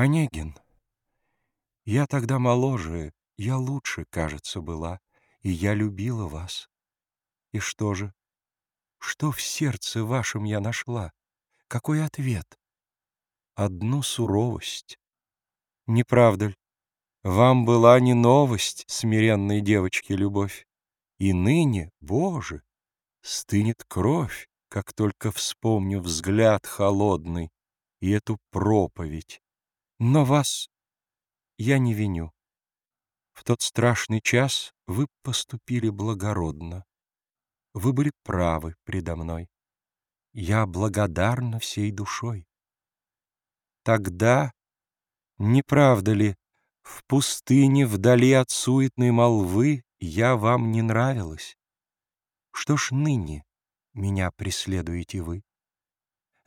Онегин, я тогда моложе, я лучше, кажется, была, и я любила вас. И что же? Что в сердце вашем я нашла? Какой ответ? Одну суровость. Не правда ли? Вам была не новость, смиренной девочки, любовь. И ныне, Боже, стынет кровь, как только вспомню взгляд холодный и эту проповедь. Но вас я не виню. В тот страшный час вы поступили благородно. Вы были правы предо мной. Я благодарна всей душой. Тогда, не правда ли, в пустыне, вдали от суетной молвы, я вам не нравилась? Что ж ныне меня преследуете вы?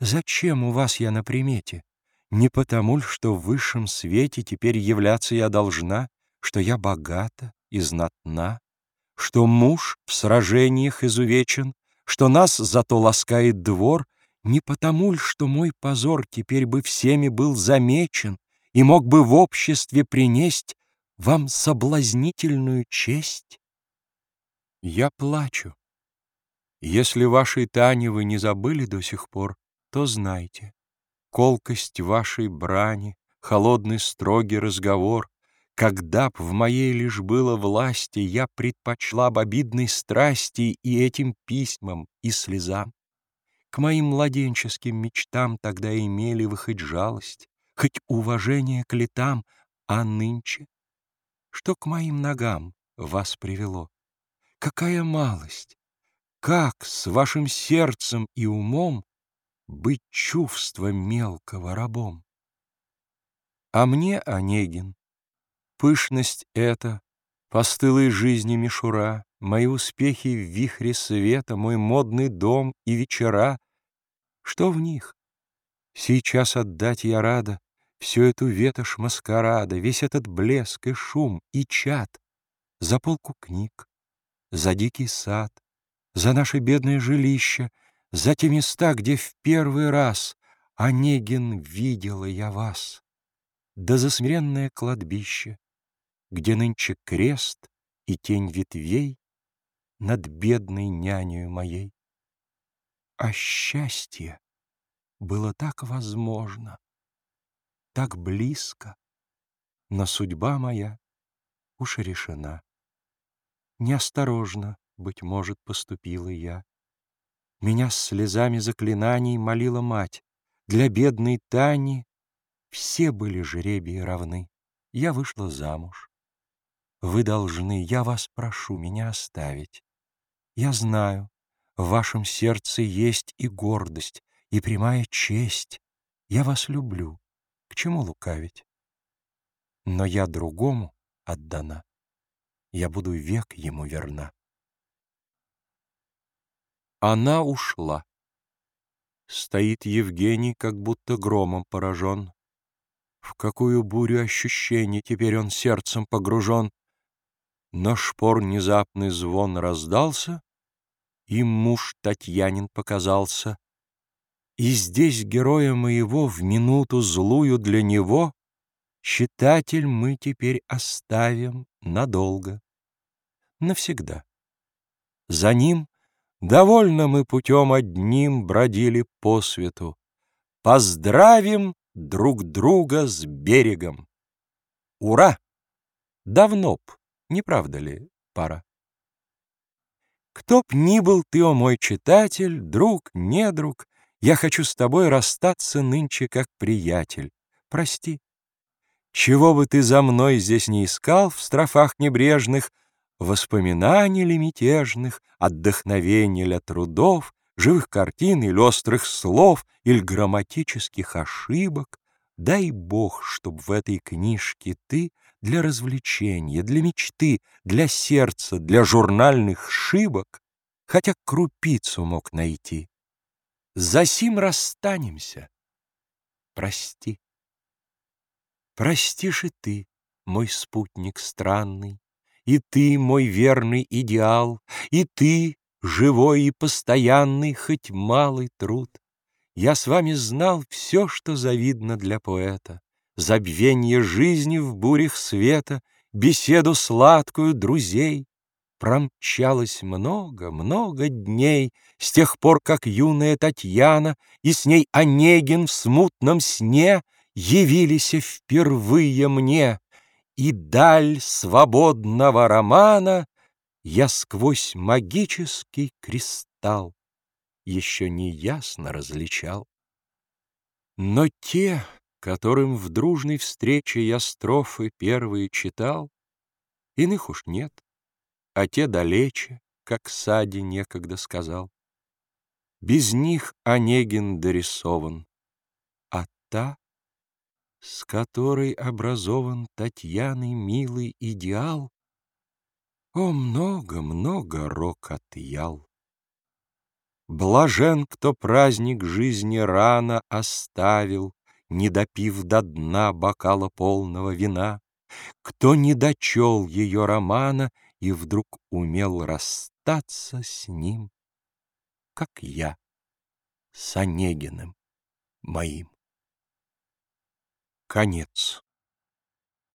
Зачем у вас я на примете? Не потому ль, что в высшем свете теперь являться я должна, что я богата и знатна, что муж в сражениях изувечен, что нас зато ласкает двор, не потому ль, что мой позор теперь бы всеми был замечен и мог бы в обществе принесть вам соблазнительную честь? Я плачу. Если вашей Тани вы не забыли до сих пор, то знайте, колкость вашей брани, холодный строгий разговор, когда б в моей лишь было власти, я предпочла б обидной страсти и этим письмам, и слезам. К моим младенческим мечтам тогда имели вы хоть жалость, хоть уважение к летам, а нынче? Что к моим ногам вас привело? Какая малость! Как с вашим сердцем и умом быть чувства мелкого рабом? А мне, Онегин, Пышность эта, постылой жизни мишура, Мои успехи в вихре света, Мой модный дом и вечера. Что в них? Сейчас отдать я рада Всю эту ветошь маскарада, Весь этот блеск и шум и чад За полку книг, за дикий сад, За наше бедное жилище, За те места, где в первый раз Онегин видела я вас, Да за смиренное кладбище, где нынче крест и тень ветвей Над бедной нянею моей. А счастье было так возможно, так близко, но судьба моя уж решена. Неосторожно, быть может, поступила я. Меня с слезами заклинаний молила мать. Для бедной Тани все были жребии равны. Я вышла замуж. Вы должны, я вас прошу, меня оставить. Я знаю, в вашем сердце есть и гордость, и прямая честь. Я вас люблю. К чему лукавить? Но я другому отдана. Я буду век ему верна. Она ушла. Стоит Евгений, как будто громом поражен. В какую бурю ощущений теперь он сердцем погружен. Но шпор внезапный звон раздался, И муж Татьянин показался. И здесь героя моего В минуту злую для него Читатель мы теперь оставим надолго, навсегда. За ним довольно мы путем одним Бродили по свету. Поздравим друг друга с берегом. Ура! Давно б не правда ли, пара? Кто б ни был ты, о мой читатель, друг, недруг, Я хочу с тобой расстаться нынче как приятель. Прости. Чего бы ты за мной здесь не искал в строфах небрежных, Воспоминаний ли мятежных, отдохновения для трудов, Живых картин или острых слов, или грамматических ошибок, Дай Бог, чтоб в этой книжке ты для развлечения, для мечты, для сердца, для журнальных шибок хотя крупицу мог найти. За сим расстанемся. Прости. Простишь и ты, мой спутник странный, И ты, мой верный идеал, И ты, живой и постоянный, Хоть малый труд. Я с вами знал все, что завидно для поэта, Забвенье жизни в бурях света, Беседу сладкую друзей. Промчалось много-много дней С тех пор, как юная Татьяна И с ней Онегин в смутном сне Явились впервые мне, И даль свободного романа Я сквозь магический кристалл Еще не ясно различал. Но те, которым в дружной встрече Я строфы первые читал, Иных уж нет а те далече, как Сади некогда сказал. Без них Онегин дорисован, а та, с которой образован Татьяной милый идеал, О, много-много рок отъял. Блажен, кто праздник жизни рано оставил, Не допив до дна бокала полного вина, Кто не дочел ее романа и вдруг умел расстаться с ним, как я с Онегиным моим. Конец.